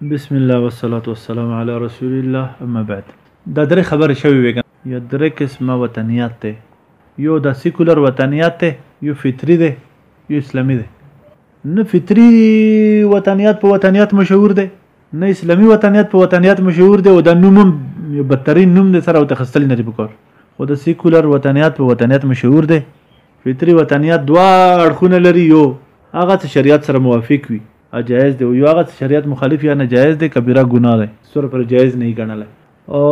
بسم الله والصلاة والسلام علی رسول الله اما بعد دا درې خبرې شوې وې یا درې قسمه وطنیات دی یو دا سیکولر وطنیات دی یو فطری دی یو اسلامی دی نه فطری وطنیات په وطنیات مشهور دی نه اسلامی وطنیات په وطنیات مشهور دی او دا نوم هم بدترین نوم دی سره او تخستل نه دی پکار خو د سیکولر وطنیات په وطنیات مشهور دی فطری وطنیات دوا اړخونه لري یو هغه چې شریعت سره موافق وي او جائز دی او یو هغه شریعت مخالف یا ناجائز دی کبیره ګناه دی سر پر جائز نه ګڼل او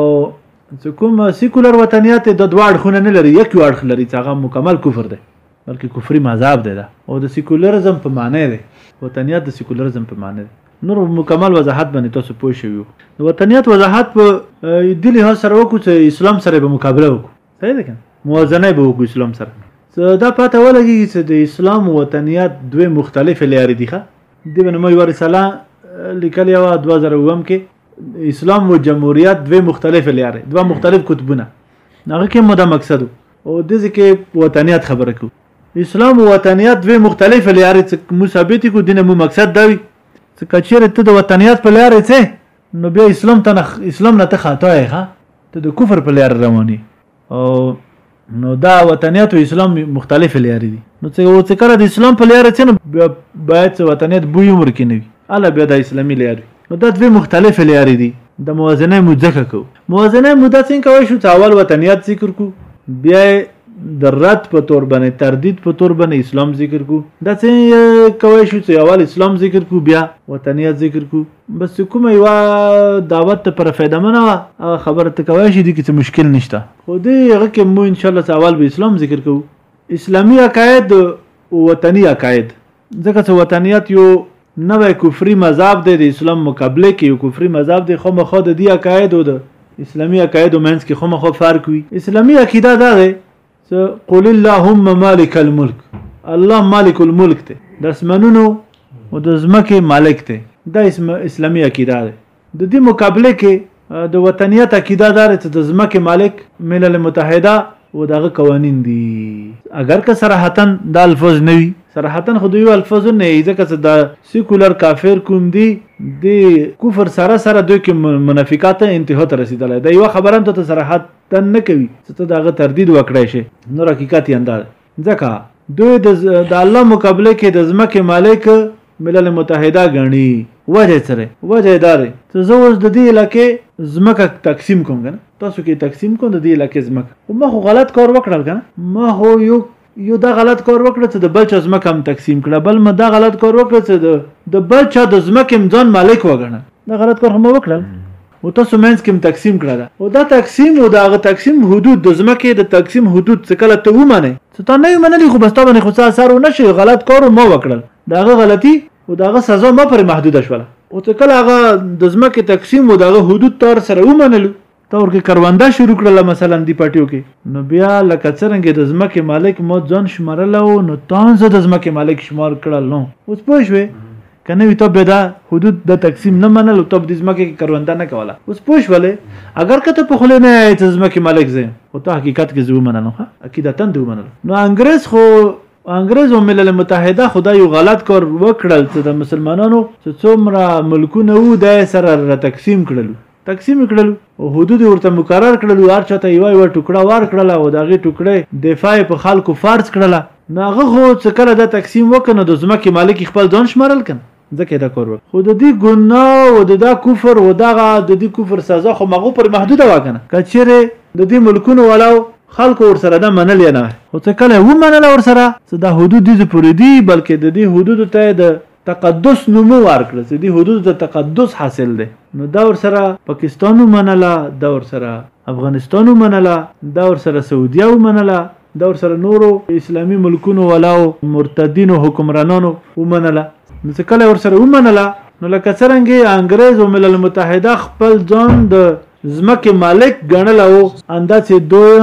چې کوم سیکولر وطنیات د دوه اړخونه نه لري یک یو اړخ لري چې هغه مکمل کفر دی بلکې کفري مذهب دی دا او د سیکولرزم په معنی دی وطنیات د سیکولرزم په معنی دی نور مکمل وضاحت باندې تاسو پوه شئ د وطنیات وضاحت په دې لحاظ سره وکړو چې اسلام سره به مقابله وکړو صحیح ده کنه موازنه به وکړو اسلام سره دا پته ولګي چې د اسلام وطنیت دوه مختلف لارې دي ښه د بن مې ور رساله لیکلې و 2009 کې اسلام او جمهوریت دوه مختلف لارې دوه مختلف قطبونه هغه کې مو دا مقصد او د ځکه وطنیت خبره کو اسلام او وطنیت دوه مختلف لارې چې مثبت کو دینه مو مقصد دا وي چې کچېره ته د وطنیت په لارې څه نو بیا اسلام ته اسلام نه ته خطا یې ها ته د کفر په لار رواني او نو دا وطنیت او اسلام مختلف لارې دي نو څه او څه کړه د اسلام په لار څه نه باید څه وطنیت بو یو مرکې نه وي الا بیا د اسلامي لارې نو دا دوه مختلف لارې دي د موازنه مو ځکه کو موازنه مو دا څنګه کوي شو چې اول وطنیت ذکر کو بیا د رد په تور باندې تردید په تور باندې اسلام ذکر کو دا څنګه کوي شو چې اول اسلام ذکر کو بیا وطنیت ذکر کو بس کومه یو دعوت ته پر فایده منه وا خبره ته کوي شي دي کې مشکل نشته خو دې هغه کې مو ان شاء الله سوال به اسلام ذکر کوو اسلامي عقاید او وطني عقاید ځکه چې وطنیت یو نوې کفري مذهب دی د اسلام مقابله کې یو کفري مذهب دی خو مخه د دې عقاید او د اسلامي عقاید مینس کې خو مخه فرق وي اسلامي عقیده دا ده قل اللهم مالک الملک الله مالک الملک ته د اسمنونو او د زمکه مالک ته دا اسم اسلامي عقیده ده د دې مقابله کې د وطنیت عقیده دار چې د زمکه مالک ملل متحده و دغه قوانین دي اگر که صراحتن د الفاظ نه وي صراحتن خو دوی الفاظ نه یې ځکه چې دا سیکولر کافر کوم دي د کفر سره سره دوی کې منافقات انتها ته رسیدلې دا یو خبره ته صراحت تن نه کوي چې ته دغه تردید وکړای شي نو حقیقت یې انداز ځکه دوی د الله مقابله کې د ځمکې مالک ملل متحده غني وجه سره وجه دار چې زه اوس د دې علاقې ځمکه تقسیم کوم کنه تاسو کې تقسیم کوم د دې علاقې ځمکه خو ما خو غلط کار وکړل کنه ما هو یو یو دا غلط کار وکړه چې د بل چا ځمکه هم تقسیم کړه بل ما دا غلط کار وکړه چې د د بل چا د ځمکې هم ځان مالک وګڼه دا غلط کار هم وکړل او تاسو منځ کې هم تقسیم کړه دا او دا تقسیم او دا غ تقسیم حدود د ځمکې د تقسیم حدود څه کله ته ومنه څه تا نه ومنلی خو بس تا باندې خو څه اثر و نشي غلط کار مو وکړل دا غ غلطي او دا غ سزا ما پر محدود شوله او څه کله هغه د ځمکې تقسیم او دا غ حدود تار سره ومنلو ته ورکه کرونده شروع کړله مثلا دی پټیو کې نو بیا لکه څرنګه د ځمکې مالک مو ځان شمارله او نو تانزه د ځمکې مالک شمار کړل نو اوس پوه شوې کنه وی ته به دا حدود د تقسیم نه منل او ته د ځمکې کې کرونده نه کوله اوس پوه شولې اگر کته په خله نه یې د ځمکې مالک زه او ته حقیقت کې زو منل نو اکیدا تند منل نو انګريز خو انګريز او ملل متحده خدای یو غلط کار وکړل چې د مسلمانانو څومره ملکونه وو د سره تقسیم کړل تقسیم کړل او حدود یې ورته مقرر کړل او هر چا ته یوه یوه ټوکړه ورکړله او د هغې ټوکړې دفاع یې په خلکو فرض کړله. نو هغه خو څه کله دا تقسیم وکړ نو د ځمکې مالک یې خپل ځان شمارل که نه؟ ځکه یې دا کار وکړ. خو د دې ګناه او د دا کفر او دغه د دې کفر سزا خو مغو پورې محدوده وه که نه؟ که چېرې د دې ملکونو والاو خلکو ورسره دا منل یې نه وای. خو څه کله یې ومنله ورسره څه دا حدود دې ځه پورې دي بلکې د دې حدودو ته یې د تقدس نومو ورکړ چې دی حدود د تقدس حاصل دی نو دا ور سره پاکستان ومنله دا ور سره افغانستان ومنله دا ور سره سعودیا ومنله دا ور سره نورو اسلامی ملکونو ولاو مرتدینو حکمرانانو ومنله نو چې کله ور سره ومنله نو لکه څرنګه انګريز او ملل متحده خپل ځان د ځمکې مالک ګڼل او ان دا چې دوی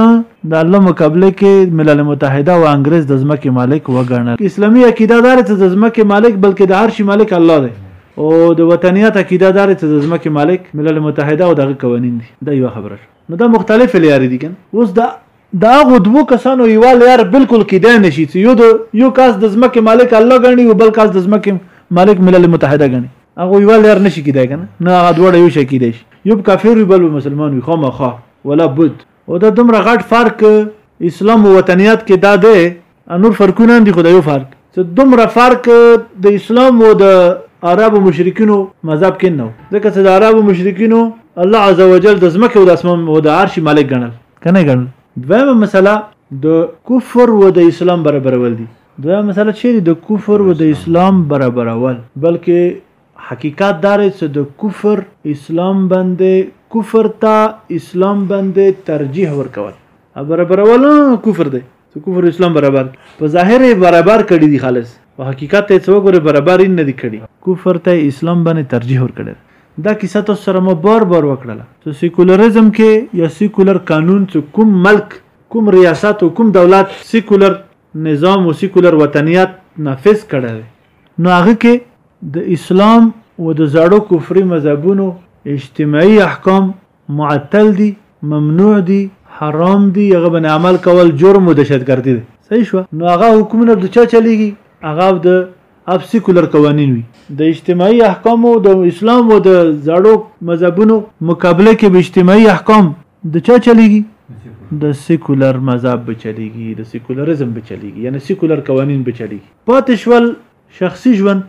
د الله مقابله کې ملل متحده او انګرېز د ځمکې مالک وګڼل. اسلامي عقیده داره چې د ځمکې مالک بلکې د هر شي مالک الله دی او د وطنیت عقیده داره چې د ځمکې مالک ملل متحده او د هغه قوانین دي. دا یوه خبره شوه. نو دا مختلفې لیارې دي کنه. اوس د د هغو دوو کسانو یوال یار بالکل کیدای نشي چې یو د یو کس د ځمکې مالک الله ګڼي او بل کس د ځمکې مالک ملل متحده ګڼي هغه یوال یار نشي کیدای کنه نه هغه دوړه یو شي کیدای شي یو کافر وي بل مسلمان وي خامخا ولا بد او دا دومره غټ فرق اسلام او وطنیات کې دا دی نور فرقونه هم دي خو دا یو فرق چې دومره فرق د اسلام او د عربو مشرکینو مذهب کې نه و ځکه چې د عربو مشرکینو الله عزوجل د ځمکې او د اسمان او د عرش مالک ګڼل که نه ګڼل دویمه مسله د کفر و د اسلام برابرول دي دویمه مسله چیرې د کفر و د اسلام برابرول بلکې حقیقت دار چې د کفر اسلام باندې کفر ته اسلام باندې ترجیح ورکول برابرول کفر دی ته کفر اسلام برابر په ظاهر یې برابر کړي دي خالص په حقیقت یې څو ګوره برابر یې نه دي کړي کفر ته اسلام باندې ترجیح ورکړي دا کیسه تاسو سره ما بار بار وکړله چې سیکولریزم کې یا سیکولر قانون چې کوم ملک کوم ریاست او کوم دولت سیکولر نظام او سیکولر وطنیت نافذ کړی نو هغه کې د اسلام و د زړو کفري مذهبونو اجتماعي احکام معطل دي ممنوع دي حرام دي هغه باندې عمل کول جرم د شتګردي دی صحیح شو نو هغه حکومت د چا چلیږي هغه د اپ سیکولر قوانین وي د اجتماعي احکامو د اسلام او د زړو مذهبونو مقابله کې به اجتماعي احکام د چا چلیږي د سیکولر مذهب به چلیږي د سیکولرزم به چلیږي یعنی سیکولر قوانین به چلیږي پاتې شول شخصي ژوند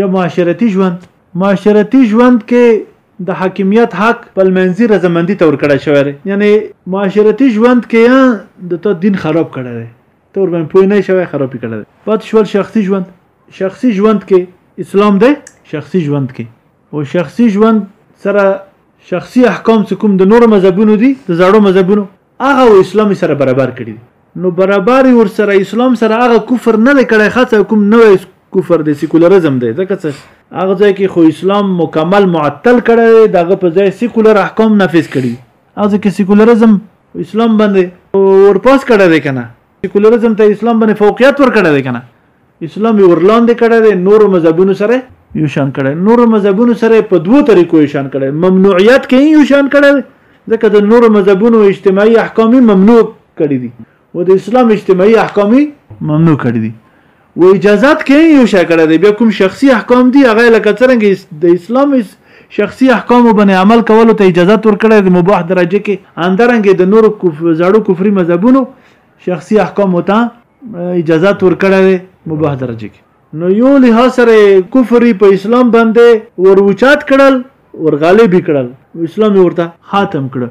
یا معاشرتي ژوند؟ معاشرتي ژوند کې د حاکمیت حق پلمنځي رضامندي ته ورکړی شوی دی یعنې معاشرتي ژوند کې یې د تا دین خراب کړی دی ته ورباندې پوه نه شوی خراب یې کړی دی پاتې شول شخصي ژوند شخصي ژوند کې اسلام دی شخصي ژوند کې او شخصي ژوند سره شخصي احکام چې کوم د نورو مذهبونو دي د زړو مذهبونو هغه او اسلام سره برابر کړی دی نو برابر ور سره اسلام سره هغه کفر نه دی کړی خاصه کوم نوې کفر دی سیکولرزم دی ځکه څه هغه ځای کې خو اسلام مکمل معطل کړی دغه په ځای سیکولر احکام نافذ کړی هغه کې سیکولرزم اسلام باندې ورپاس کړی دی کنه سیکولرزم ته اسلام باندې فوقیت ورکړی دی کنه اسلام یې ورلاندې کړی دی نورو مذهبونو سره یو شان کړی نورو مذهبونو سره په دوو طریقو یو شان کړی ممنوعیت کې یو شان کړی دی ځکه د نورو مذهبونو اجتماعي احکامي ممنوع کړی دي او د اسلام اجتماعي احکامي ممنوع کړی دي و اجازات کې یو شای کړی دی بیا کوم شخصي احکام دي هغه لکه څنګه د اسلام شخصي احکام باندې عمل کولو ته اجازه ورکړی د مباح درجه کې اندرنګ د نورو کف زړو کفري مذهبونو شخصي احکام ته اجازه ورکړی دی مباح درجه کې نو یو له سره کفري په اسلام باندې وروچات کړل ورغالب کړل اسلام ورته خاتم کړ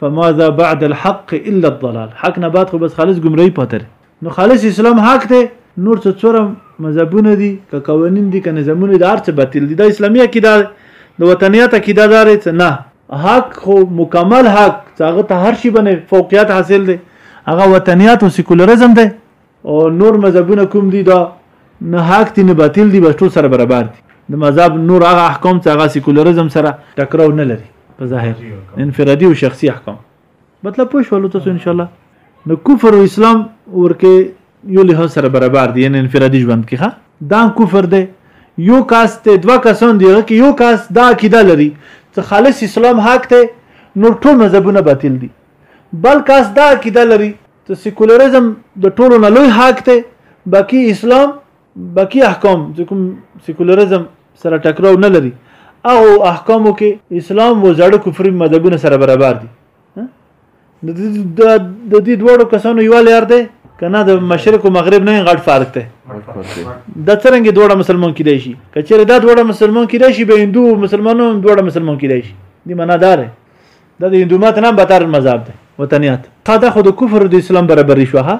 فماذا بعد الحق الا الضلال حق نه بعد خو بس خالص گمراهی پاتره نو خالص اسلام حق دی نور څه څوره مذهبونه دي که قوانین دي که نظامونه دي هر څه باطل دي دا اسلامي عقیده د وطنیت عقیده دار څه نه حق خو مکمل حق هغه ته هر شي باندې فوقیت حاصل دی هغه وطنیت او سیکولریزم دی او نور مذهبونه کوم دي دا نه حق دي نه باطل دي بس ټول سره برابر دي د مذهب نور هغه احکام چې هغه سیکولرزم سره ټکراو نه لري په ظاهر انفرادي او شخصي احکام مطلب پوه شو تاسو ان شاء الله نو کفر او اسلام ورکه یو له سره برابر دي یعنی انفرادي ژوند کې ښه دا کفر دی یو کاس ته دوا کسان دی کې یو کاس دا عقیده لري چې خالص اسلام حق دی نور ټول مذهبونه باطل دي بل کاس دا عقیده لري چې سیکولریزم د ټولو نه لوی حق دی باقی اسلام باقی احکام چې کوم سیکولریزم سره ټکراو نه لري هغه احکامو کې اسلام و زړه کفري مذهبونه سره برابر دي د دې دوړو کسانو یو لار دی کنه د مشرق او مغرب نه غټ فرق دی د څنګه دوړه مسلمان کیدای شي کچره دا دوړه مسلمان کیدای شي به هندو مسلمانانو دوړه مسلمان کیدای شي دی معنا دار دا د هندومت نه بتر مذهب دی وطنیات تا دا خو د کفر د اسلام برابري شو ها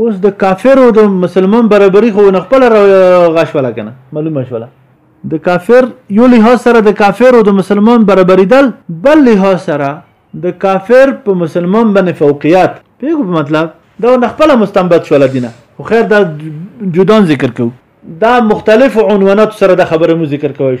اوس د کافر او د مسلمان برابري خو نه خپل غشوله کنه معلومه شوله د کافر یو لحاظ سره د کافر او د مسلمان برابریدل بل لحاظ سره د کافر په مسلمان باندې فوقیت پیغو په مطلب دا نه خپل مستنبط شول دینه خو خیر دا جدان ذکر کو دا مختلف عنوانات سره د خبره مو ذکر کوي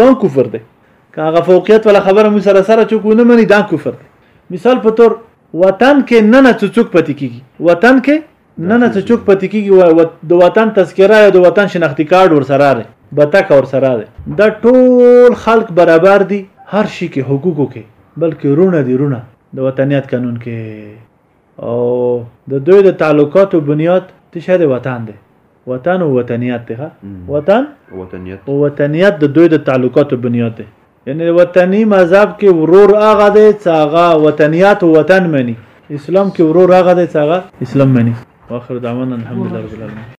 دا کفر دی که هغه فوقیت ولا خبره مو سره سره چوک ونه مني دا کفر دی مثال په تور وطن کې نه نه څوک پاتې کیږي وطن کې نه نه څه چوک پاتې کیږي د وطن تذکره یا د وطن شناختی کارت ورسره دی بتک ورسره دی دا ټول خلک برابر دي هر شي کې حقوقو کې بلکې رونه دي رونه د وطنیت قانون کې او د دوی د تعلقاتو بنیاد تشه د وطن دی وطن او وطنیت دی وطن وطنیت او وطنیت د دوی د تعلقاتو بنیاد دی یعنی وطنی مذهب کې ورور هغه دی چې هغه وطنیت او وطن مني اسلام کې ورور هغه دی چې هغه اسلام مني واخر دعوانا الحمدلله رب العالمین